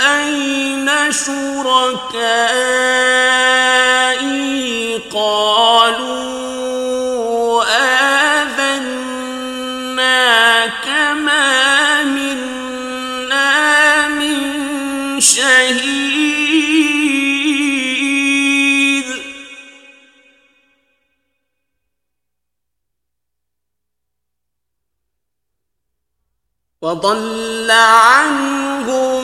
أين شركائي قالوا آذناك ما منا من شهيد وضل عنهم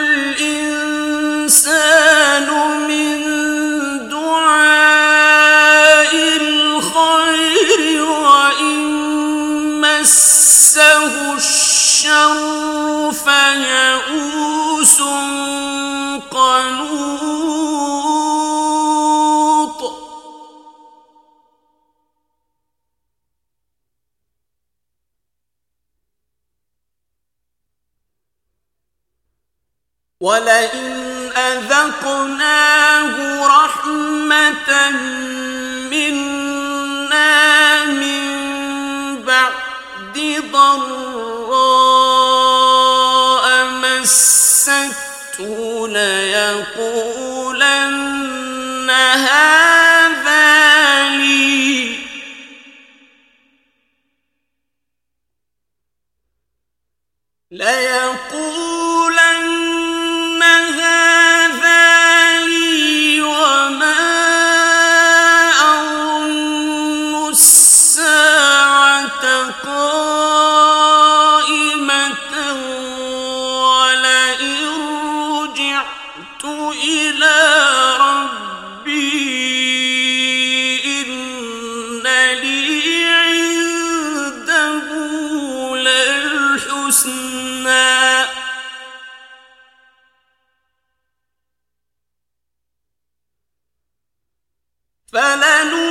يئوس قنوط. ولئن أذقناه رحمة منا من بعد ضر مسته ليقولن هذا لي الحسنى. فلنو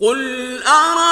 قل أرى